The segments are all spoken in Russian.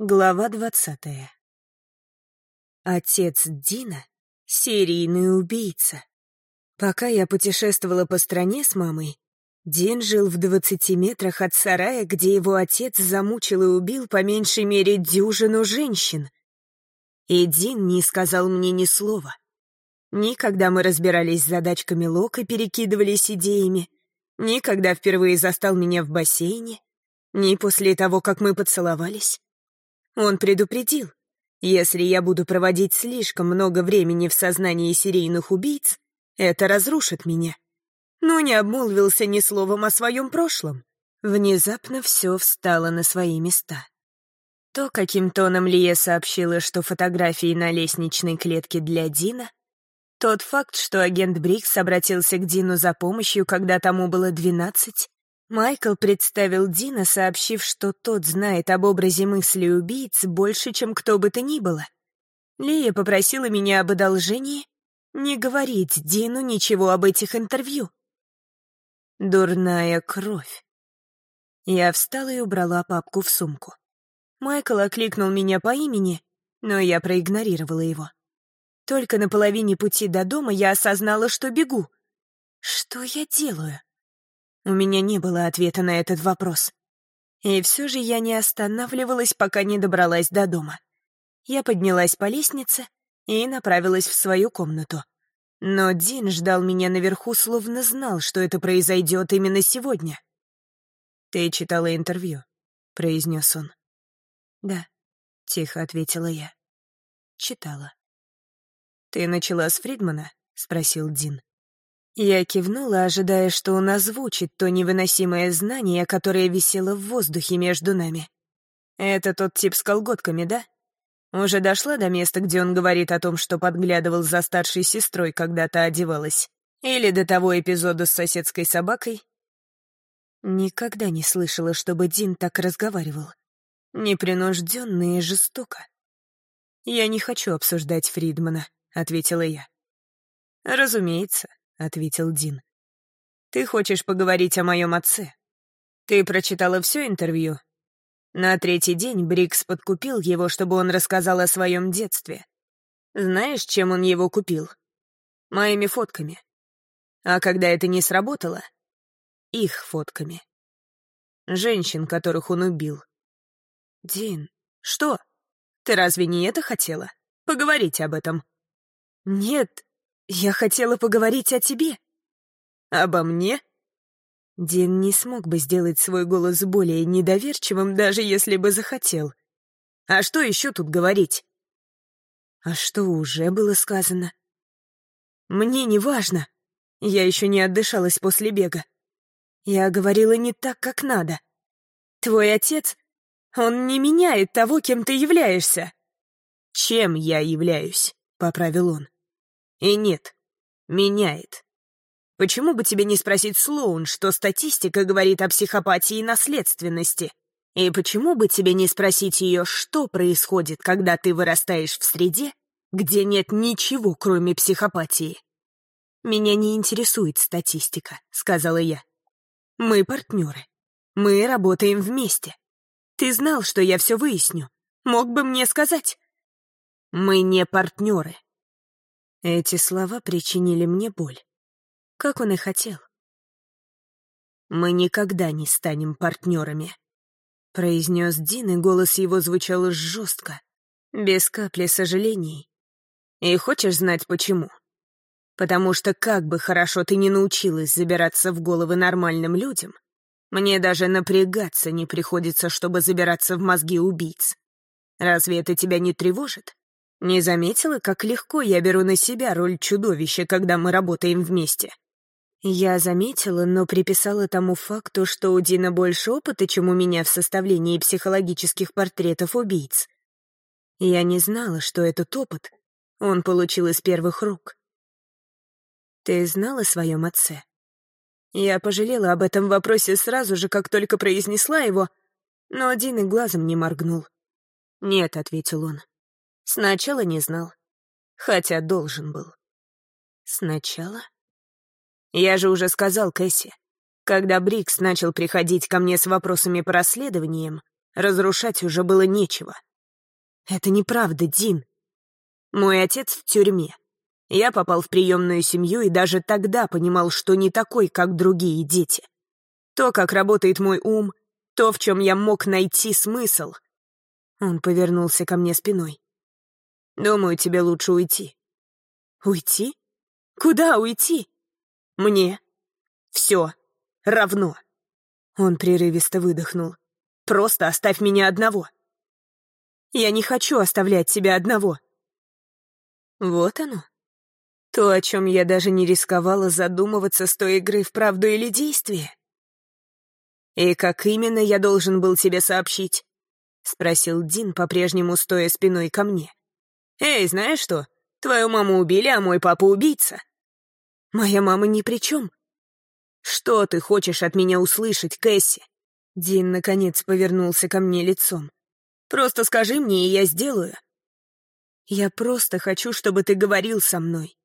Глава двадцатая. Отец Дина — серийный убийца. Пока я путешествовала по стране с мамой, Дин жил в двадцати метрах от сарая, где его отец замучил и убил по меньшей мере дюжину женщин. И Дин не сказал мне ни слова. Ни когда мы разбирались с задачками Лок и перекидывались идеями, ни когда впервые застал меня в бассейне, ни после того, как мы поцеловались. Он предупредил, если я буду проводить слишком много времени в сознании серийных убийц, это разрушит меня. Но не обмолвился ни словом о своем прошлом. Внезапно все встало на свои места. То, каким тоном Лия сообщила, что фотографии на лестничной клетке для Дина, тот факт, что агент Брикс обратился к Дину за помощью, когда тому было двенадцать, Майкл представил Дина, сообщив, что тот знает об образе мысли убийц больше, чем кто бы то ни было. Лия попросила меня об одолжении не говорить Дину ничего об этих интервью. Дурная кровь. Я встала и убрала папку в сумку. Майкл окликнул меня по имени, но я проигнорировала его. Только на половине пути до дома я осознала, что бегу. Что я делаю? У меня не было ответа на этот вопрос. И все же я не останавливалась, пока не добралась до дома. Я поднялась по лестнице и направилась в свою комнату. Но Дин ждал меня наверху, словно знал, что это произойдет именно сегодня. «Ты читала интервью», — произнес он. «Да», — тихо ответила я. «Читала». «Ты начала с Фридмана?» — спросил Дин. Я кивнула, ожидая, что он озвучит то невыносимое знание, которое висело в воздухе между нами. «Это тот тип с колготками, да? Уже дошла до места, где он говорит о том, что подглядывал за старшей сестрой, когда та одевалась? Или до того эпизода с соседской собакой?» Никогда не слышала, чтобы Дин так разговаривал. Непринужденно и жестоко. «Я не хочу обсуждать Фридмана», — ответила я. «Разумеется. — ответил Дин. «Ты хочешь поговорить о моем отце? Ты прочитала все интервью?» На третий день Брикс подкупил его, чтобы он рассказал о своем детстве. Знаешь, чем он его купил? Моими фотками. А когда это не сработало? Их фотками. Женщин, которых он убил. Дин, что? Ты разве не это хотела? Поговорить об этом. Нет, я хотела поговорить о тебе. Обо мне? Дин не смог бы сделать свой голос более недоверчивым, даже если бы захотел. А что еще тут говорить? А что уже было сказано? Мне не важно. Я еще не отдышалась после бега. Я говорила не так, как надо. Твой отец, он не меняет того, кем ты являешься. Чем я являюсь, — поправил он. И нет, меняет. Почему бы тебе не спросить Слоун, что статистика говорит о психопатии и наследственности? И почему бы тебе не спросить ее, что происходит, когда ты вырастаешь в среде, где нет ничего, кроме психопатии? «Меня не интересует статистика», — сказала я. «Мы партнеры. Мы работаем вместе. Ты знал, что я все выясню. Мог бы мне сказать?» «Мы не партнеры», эти слова причинили мне боль. Как он и хотел. «Мы никогда не станем партнерами», — произнес Дин, и голос его звучал жестко, без капли сожалений. «И хочешь знать, почему?» «Потому что как бы хорошо ты не научилась забираться в головы нормальным людям, мне даже напрягаться не приходится, чтобы забираться в мозги убийц. Разве это тебя не тревожит?» Не заметила, как легко я беру на себя роль чудовища, когда мы работаем вместе? Я заметила, но приписала тому факту, что у Дина больше опыта, чем у меня в составлении психологических портретов убийц. Я не знала, что этот опыт он получил из первых рук. Ты знала о своем отце? Я пожалела об этом вопросе сразу же, как только произнесла его, но Дин и глазом не моргнул. «Нет», — ответил он, Сначала не знал, хотя должен был. Сначала? Я же уже сказал Кэсси, когда Брикс начал приходить ко мне с вопросами по расследованиям, разрушать уже было нечего, Это неправда, Дин. Мой отец в тюрьме. Я попал в приемную семью и даже тогда понимал, что не такой, как другие дети. То, как работает мой ум, то, в чем я мог найти смысл. Он повернулся ко мне спиной. Думаю, тебе лучше уйти. Уйти? Куда уйти? Мне. Все. Равно. Он прерывисто выдохнул. Просто оставь меня одного. Я не хочу оставлять тебя одного. Вот оно. То, о чем я даже не рисковала задумываться с той игры в правду или действие. «И как именно я должен был тебе сообщить?» — спросил Дин, по-прежнему стоя спиной ко мне. «Эй, знаешь что? Твою маму убили, а мой папа убийца». «Моя мама ни при чем». «Что ты хочешь от меня услышать, Кэсси?» Дин, наконец, повернулся ко мне лицом. «Просто скажи мне, и я сделаю». «Я просто хочу, чтобы ты говорил со мной».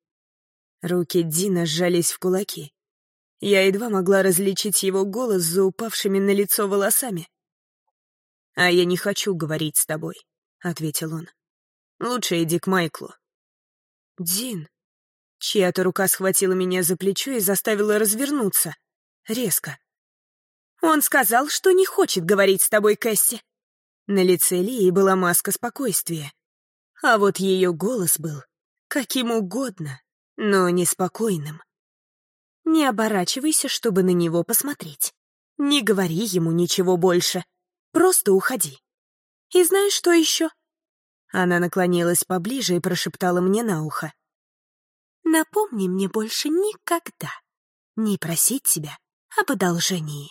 Руки Дина сжались в кулаки. Я едва могла различить его голос за упавшими на лицо волосами. «А я не хочу говорить с тобой», — ответил он. «Лучше иди к Майклу». «Дин». Чья-то рука схватила меня за плечо и заставила развернуться. Резко. «Он сказал, что не хочет говорить с тобой, Кэсси». На лице Лии была маска спокойствия. А вот ее голос был каким угодно, но неспокойным. Не оборачивайся, чтобы на него посмотреть. Не говори ему ничего больше. Просто уходи. И знаешь, что еще? Она наклонилась поближе и прошептала мне на ухо. Напомни мне больше никогда не просить тебя об одолжении.